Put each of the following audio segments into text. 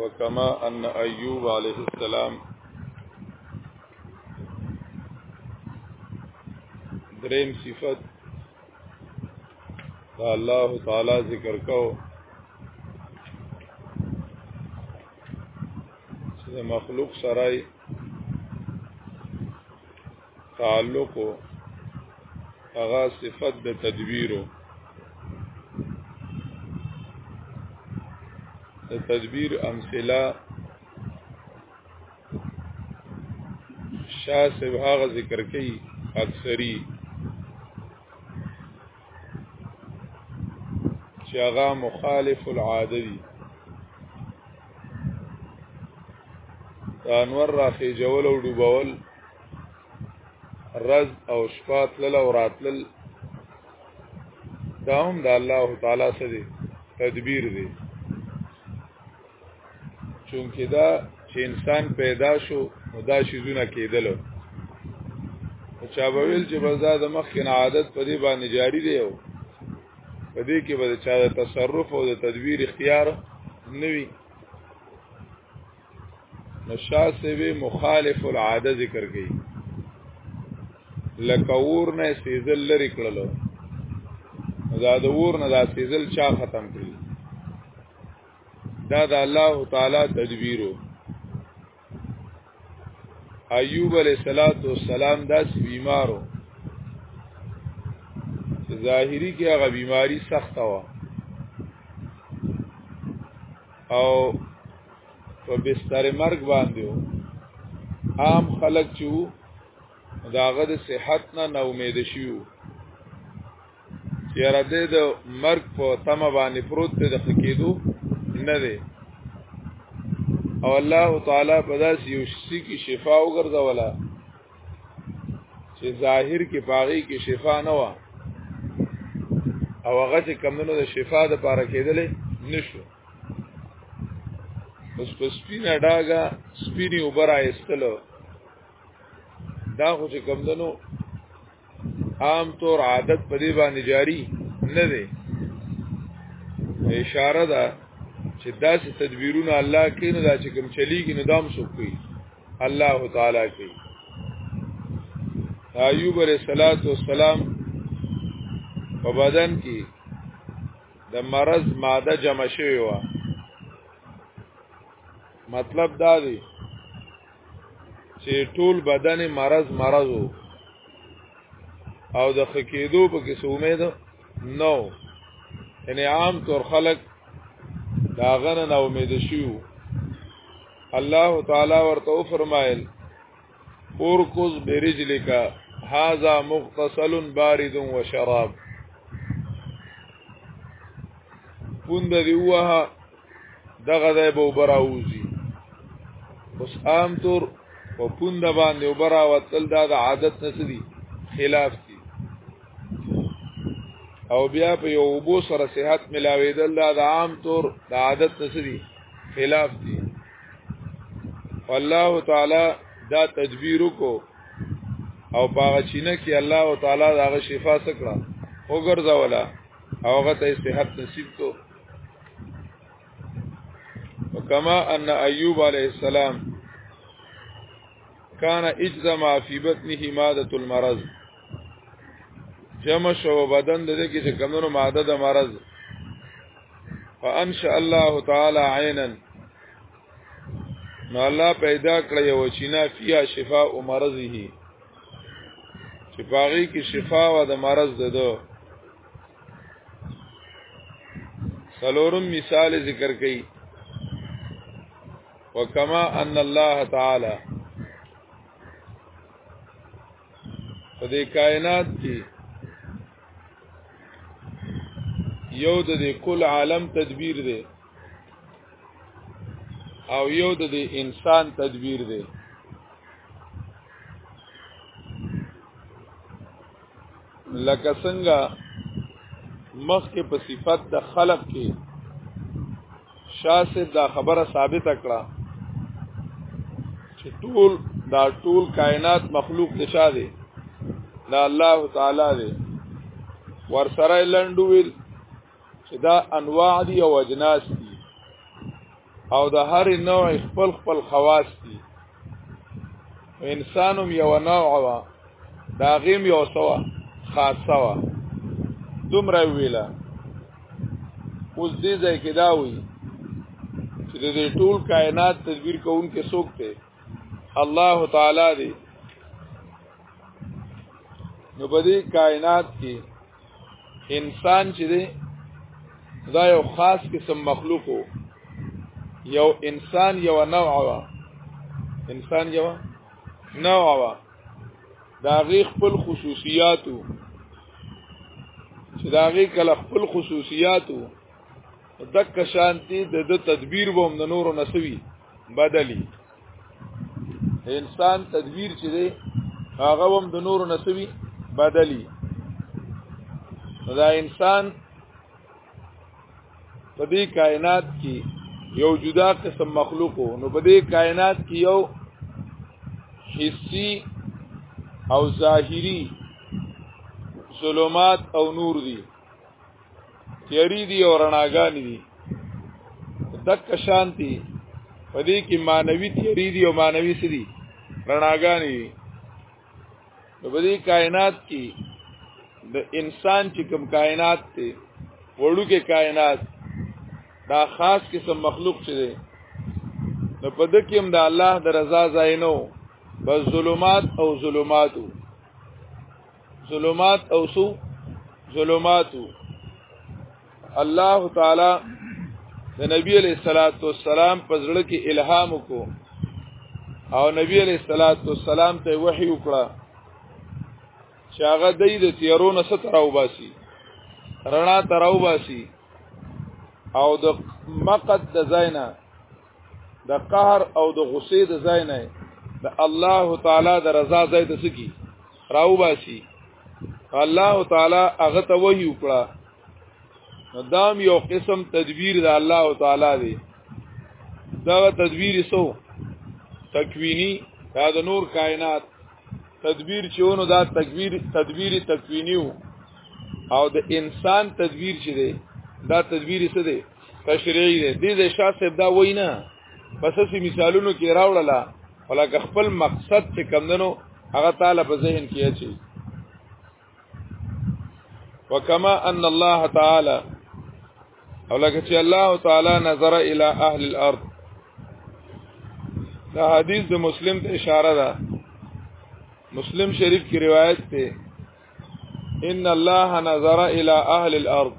وکما ان ایوب علیه السلام دریم صفت دا الله تعالی ذکر کو چې مخلوق سره تعلق هغه صفت د تدبیرو د تدبیر امثله شاه صاحب هغه ذکر کوي اکثری چې هغه مخالف العاده دي انور راخې جوول او ډوبول رز او شپه تلل او راتلل دا هم د الله تعالی سره دی تدبیر دی چونکه دا چې انسان پیدا شو نو دا شیزونه کېدل چا به ویل چې بس دا د مخکې عادت په دې باندې جاری دی او په دې کې به چا د تصرف او د تدبیر اختیار نوي نشا سوی مخالف العاده ذکر کړي لکه ور نه سیزل لري کړلو دا د ور نه دا سیزل چا ختم کړی دا د الله تعالی تدبیرو ایوب علیہ الصلات والسلام داس بیمارو ظاهری کې هغه بیماری سخته و او په بستر مرګ باندې عام خلک چې داغه د صحت نه نو امید شيو چې را دې د مرګ په تمه باندې پروت دی د خکېدو نه دی او الله تعالی په داس یو شي کې شفا وګرځولا چې ظاهر کې پاغي کې شفا نه و او هغه چې کمونو د شفا د پاره کېدلې نشو اوس په سپینه ډاګه سپینی وبره ایستلو دا خو چې کمدنو عام طور عادت په دې باندې جاری نه دی اشاره ده چې داسې تدبیرونه الله کوي نو دا چې کوم چلیږي نو دام سو کوي الله تعالی کوي ایوب علیہ الصلات والسلام په بدن کې د مرض ماده جمع شوی و مطلب دا دی چې ټول بدن مرض مرض او د خکېدو په کې امید نو یعنی عام طور خلق دا غنه نه امید شیو الله تعالی ورته فرمایل اورکز برجلک هاذا مغتسل بارد و شراب پوند دی وها دغه ځای به وبراوزي اوس عام طور په پوند باندې وبرا وتل دا د عادت نسدي خلاف دي او بیا په یو وبو سره صحت ملاویدل دا د عام طور د عادت نسدي خلاف دي والله تعالی دا تدبیر کو او باغ چینه کې الله تعالی دا شفا سکړه وګرځولا اوغه ته صحت نصیب کو وكما أن أيوب عليه السلام كان اجزم في بطنه مادة المرض جمع شو بدن د دې کې چې کمونو ماده د مرض فانشاء الله تعالی عینا نو الله پیدا کړ یو چینا فیا شفاء او مرضه چې باغی کې شفا و د مرض ده سلورم مثال ذکر کړي وکما ان الله تعالی په دې کائنات کې یو د دې کل عالم تدبیر دی او یو د دې انسان تدبیر دی لکه څنګه مخ کې په صفت د خلق کې شاسب دا خبره ثابت کړه چې ټول دا ټول کائنات مخلوق د شاه دی دا الله تعالی دی ور سره لندویل چې دا انواع دي او اجناس دي او د هر نوع خپل خپل خواص دي انسانم یو نوع وا دا غیم یو سوا خاصه وا دومره ویلا اوس دې ځای کې دا وی چې د ټول کائنات تدبیر کوونکې څوک دی الله تعالی دی نو په دې کائنات کې انسان چې دی دا یو خاص قسم مخلوق وو یو انسان یو نوع وا انسان یو نوع وا دا غي خپل خصوصیاتو چې دا غي کله خپل خصوصیاتو دک شانتی د تدبیر بوم د نورو نسوي بدلی انسان تدبیر چې دی هغه هم د نور نسوي بدلی دا انسان په دې کائنات کې یو جدا قسم مخلوق نو په دې کائنات کې یو حسی او ظاهری ظلمات او نور دي تیری دی او رڼاګانی دی دک شانتی پدې کې مانوي تیری دی او مانوي سری رڼاګانی دی نو په دې کائنات کې د انسان چې کوم کائنات ته وړو کې کائنات دا خاص قسم مخلوق چې دی نو په دې کې هم د الله د رضا ځای نو بس ظلمات او ظلماتو ظلمات او سو ظلمات الله تعالی د نبی علیہ الصلات والسلام په زړه کې الهام وکړو او نبی علیہ الصلات والسلام ته وحی وکړه چې هغه د دې تیرونه ستر او باسي رڼا تر او باسي او د مقد د زینا د قهر او د غصې د ځای نه د الله تعالی د رضا ځای ته سکی راو باسي الله تعالی هغه ته وحی وکړه دام یو قسم تدبیر د الله تعالی دی دا تدبیر سو تکوینی دا د نور کائنات تدبیر چېونو دا تکبیر تدبیر تکوینیو او د انسان تدبیر چې دی دا تدبیر څه دی تشریعی دی دې د شاه صاحب دا وینا پس سي مثالونو کې راوړله ولکه خپل مقصد چې کمندنو هغه تعالی په ذهن کې اچي وکما ان الله تعالی او لکه چې الله تعالی نظر الى اهل الارض دا حدیث د مسلم ته اشاره ده مسلم شریف کی روایت ته ان الله نظر الى اهل الارض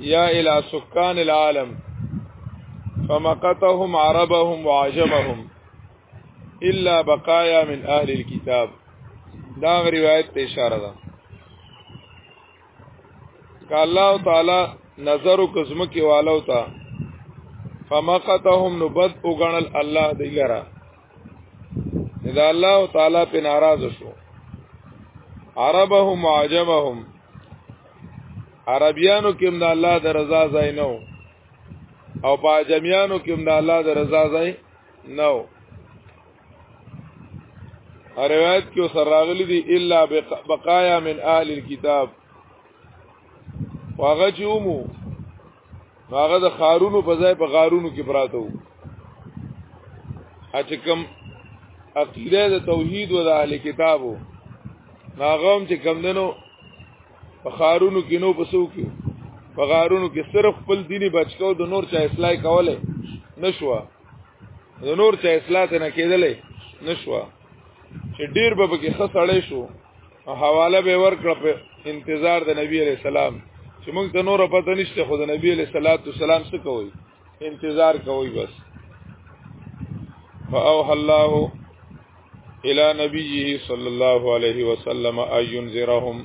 یا الى سکان العالم فمقتهم عربهم وعجمهم الا بقايا من اهل الكتاب دا روایت ته اشاره ده ک الله تعالی نظر کزم کې والو تا فمقتهم نبد وګڼل الله دی لرا دا الله تعالی په ناراض شو عربهم عجمهم عربیانو کې د الله د رضا ځای نه او په عجمیانو کې د الله د رضا ځای نه او روایت کې سره راغلي دي الا بقایا من اهل الكتاب واغه چې ومو هغه د خارونو په ځای په غارونو کې پراته وو اته کم عقیده د توحید او د اهل کتابو ناغم چې کم دنو په خارونو کې نو پسو کې په غارونو کې صرف خپل دیني بچکو د نور چا اصلاح کوله نشوا د نور چا اصلاح ته نه کېدلې نشوا چې ډیر به کې خسړې شو حواله به ورکړه په انتظار د نبی علی السلام چې موږ ته نور پته نشته خو د نبی علی صلوات والسلام څه کوي انتظار کوي بس فاوح الله الى نبيه صلى الله عليه وسلم ان ينذرهم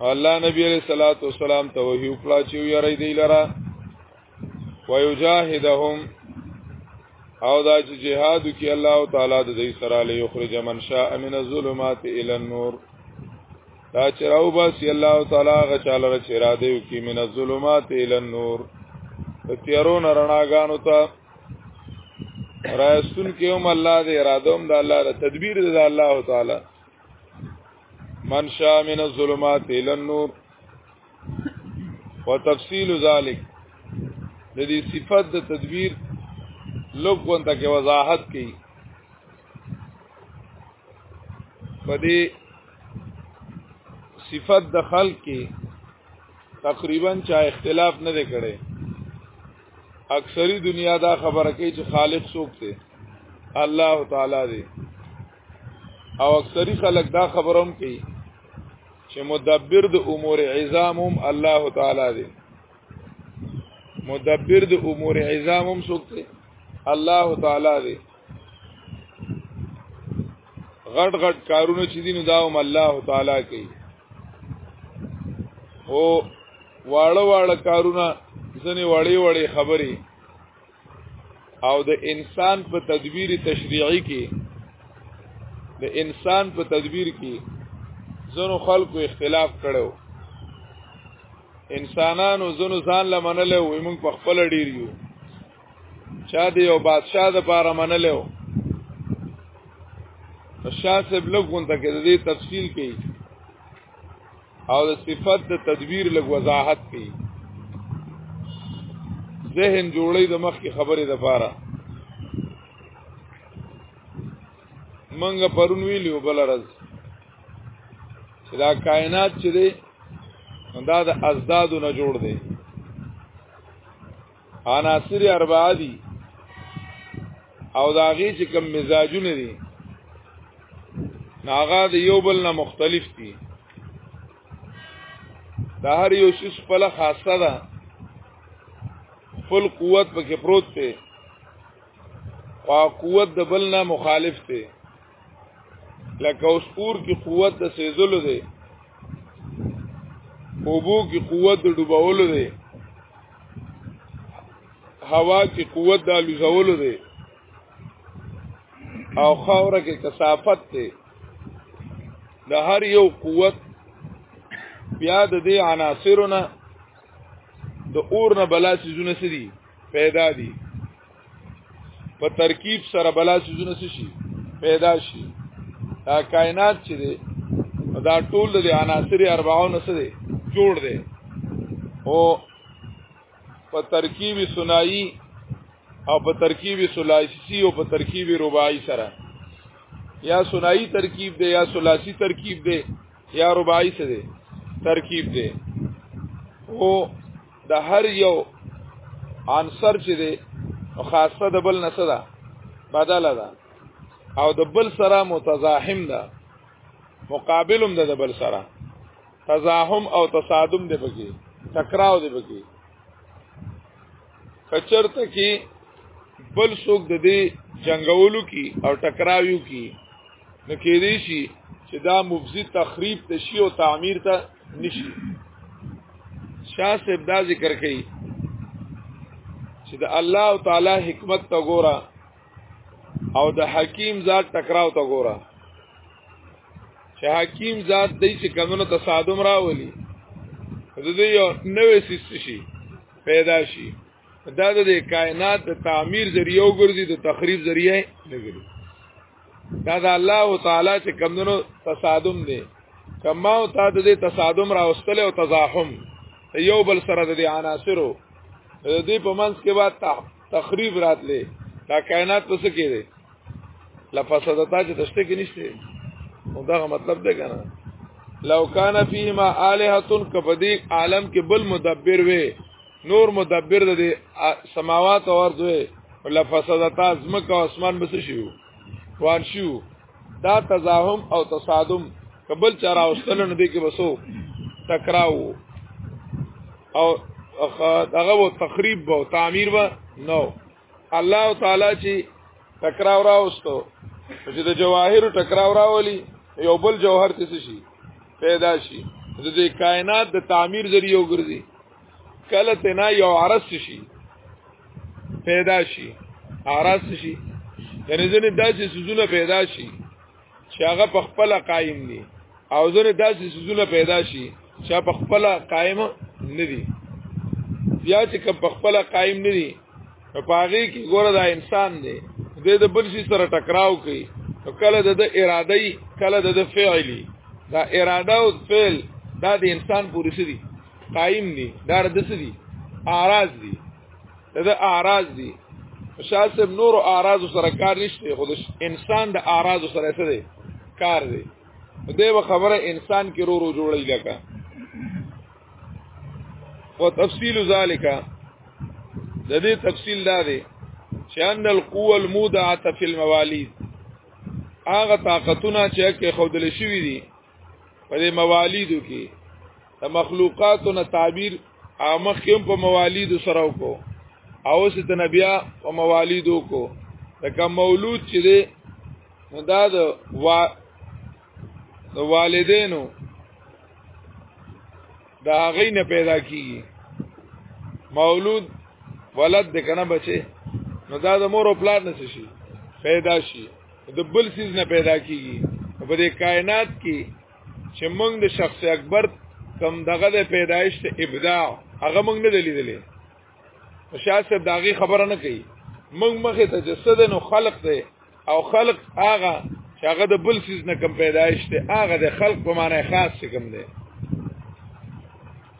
الله نبی علیہ الصلوۃ والسلام ته وحی وکړه چې یې ری دی لره ويجاهدهم او دا چې جهاد کې الله تعالی د دې سره له یخرج من شاء من الظلمات الى النور دا چې راو باسي الله تعالی غچاله چې را دی کې من الظلمات الى النور تیارو نرناګانو ته راستون کې هم الله دې اراده هم د الله د تدبیر د الله تعالی من شاء من الظلمات الى النور وتفصيل ذلك د دې صفت د تدبیر لوګون ته کې وضاحت کړي په دې صفت د خلق کې تقریبا چا اختلاف نه دی کړی اکثری دنیا دا خبره کوي چې خالق څوک دی الله تعالی دی او اکثری خلک دا خبروم کوي چې مدبر د امور عظام هم الله تعالی دی مدبر د امور عظام هم څوک دی الله تعالی دی غټ غټ کارونه چې دین دا هم الله تعالی کوي او واړه واړه کارونه ځنې وړې وړې خبرې او د انسان په تدبیر تشریعي کې د انسان په تدبیر کې زنو خلکو اختلاف کړو انسانانو زنو ځان لمنل او موږ په خپل ډیر یو چا دی یو بادشاہ د پاره منل او شاه صاحب لګون ته کې د دې تفصیل کې او د صفت د تدبیر لږ وضاحت کوي ذهن جوړی د مخ کی خبره د پاره منګه پرون ویلو بل راز چې دا کائنات چې دی دا د ازدادو نه جوړ دی عناصر اربعه دي او دا غي چې کم مزاجونه دي ناغا د یو بل نه مختلف دي دا هر یو شي خپل خاصه ده فل قوت پکې پروت دی او قوت د بل نه مخالف دی لکه اوس اور کې قوت د سیزلو دی اوبو کې قوت د ډوبولو دی هوا کې قوت د لوزولو دی او خاوره کې کثافت دی د هر یو قوت بیا د دې عناصرونه د اور نه بلا سيزونه سدي پیدا دي په ترکیب سره بلا سيزونه شي پیدا شي دا کائنات چې دي دا ټول د عناصر 40 نه سدي جوړ دي او په ترکیب ثنایی او په ترکیب ثلاثی او په ترکیب رباعی سره یا ثنایی ترکیب دی یا ثلاثی ترکیب دی یا رباعی څه دی ترکیب دی او د هر یو عنصر چې دی خاصه د بل نه صدا بدله ده او د بل سره متزاحم ده مقابلم ده د بل سره تزاحم او تصادم دی بګي ټکراو دی بګي کچرته کې بل څوک د دې جنگولو کی او ټکراویو کی نه کېدی شي چې دا مفزي تخریب ته شي او تعمیر ته نشي شاه صاحب دا ذکر کوي چې د الله تعالی حکمت ته ګوره او د حکیم ذات ټکراو ته ګوره چې حکیم ذات دې چې کمنو تصادم راولي د دې یو نوې سیستم شي پیدا شي دا د کائنات د تعمیر ذریعہ وګرځي د تخریب ذریعہ نه ګرځي دا د الله تعالی چې کمونو تصادم دی کما او تا د دې تصادم راوستل او تزاحم یو بل سره د عناصرو د دې په منځ کې بعد تخریب راتلې دا کائنات څه سکے دي لفسدتا چې تشته کې نشته او دا مطلب دی کنه لو کان فیهما الہتن کبدی عالم کې بل مدبر وي نور مدبر د سماوات او ارض وي ولا فسادتا زمکه او اسمان بس شيو روان شيو دا تزاهم او تصادم قبل چارا اوستل نه دي کې بسو ټکراو او هغه تخریب او تعمیر و نو الله تعالی چې ټکراو راوستو چې د جواهر ټکراو راولي یو بل جوهر څه شي پیدا شي د دې کائنات د تعمیر ذریعہ وګرځي کله تنا یو عرس شي پیدا شي عرس شي یعنی ځنه داسې سوزونه پیدا شي چې هغه په خپل قائم دي او زره داسې سيزونه پیدا شي چې په خپل قائم نه دي بیا چې کوم په خپل قائم نه دي په هغه کې ګوره دا انسان دی د د بل شي سره ټکراو کوي کله د اراده کله د فعلی دا اراده او فعل دا د انسان پورې سړي قائم دي دا د سړي اراز دي دا اعراض دي شاسب نور اعراض سره کار نشته خو انسان د اعراض سره څه دی کار دی دې و خبره انسان کې رو رو جوړی لکه او تفصیل ذالک د دې تفصیل دا دی چې ان القوه المودعه فی الموالید هغه طاقتونه چې کې خودل شوی دي په دې موالیدو کې د مخلوقاتو نه تعبیر عامه کېم په موالید سره وکړو او ست نبیا په موالید وکړو دا کوم مولود چې دی دا د وا د والدینو دا غي نه پیدا کیږي مولود ولد د کنه بچي نو دا د مور او پلار نه شي پیدا شي د بل سیز نه پیدا کیږي په دې کائنات کې چې موږ د شخص اکبر کم دغه د پیدایش ته ابداع هغه موږ نه لیدلې شاه صاحب داغي خبره نه کوي موږ مخه تجسد نو خلق دی او خلق هغه چې هغه د بل سیز نه کم پیدایش ته هغه د خلق په معنی خاص کم دی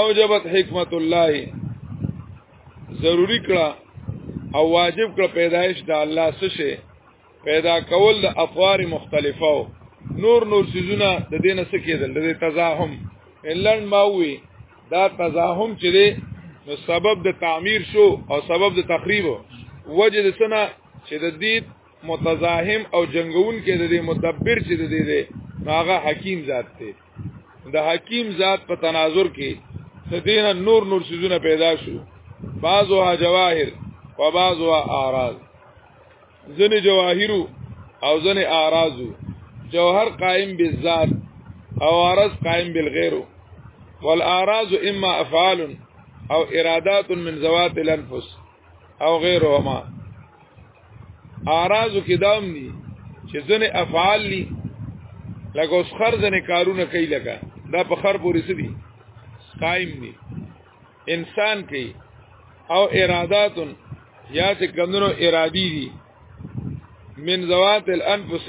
اوجبت حکمت الله ضروری کړه او واجب کړه پیدایش د الله څخه شي پیدا کول د افوار مختلفو نور نور سيزونه د دینه څخه کېدل د تزاحم الاند ماوي دا تزاحم چې دی نو سبب د تعمیر شو او سبب د تخریب وجه د سنا چې د دې متزاحم او جنگون کې د دې مدبر چې د دې دی هغه حکیم ذات دی د حکیم ذات په تناظر کې تدین نور نور سيزونه پیدا شو بعضها جواهر و بعضها اعراض ځنې جواهر او ځنې اعراض جوهر قائم بالذات او اعراض قائم بالغير والاعراض اما افعال او ارادات من ذوات الانفس او غیرهما اعراضو کې دام دي چې ځنه افعال دي لکه اوس خر ځنه کارونه کوي لکه دا په خر پورې سدي قائم دي انسان کوي او ارادات یا چې کمنو ارادي دي من ذوات الانفس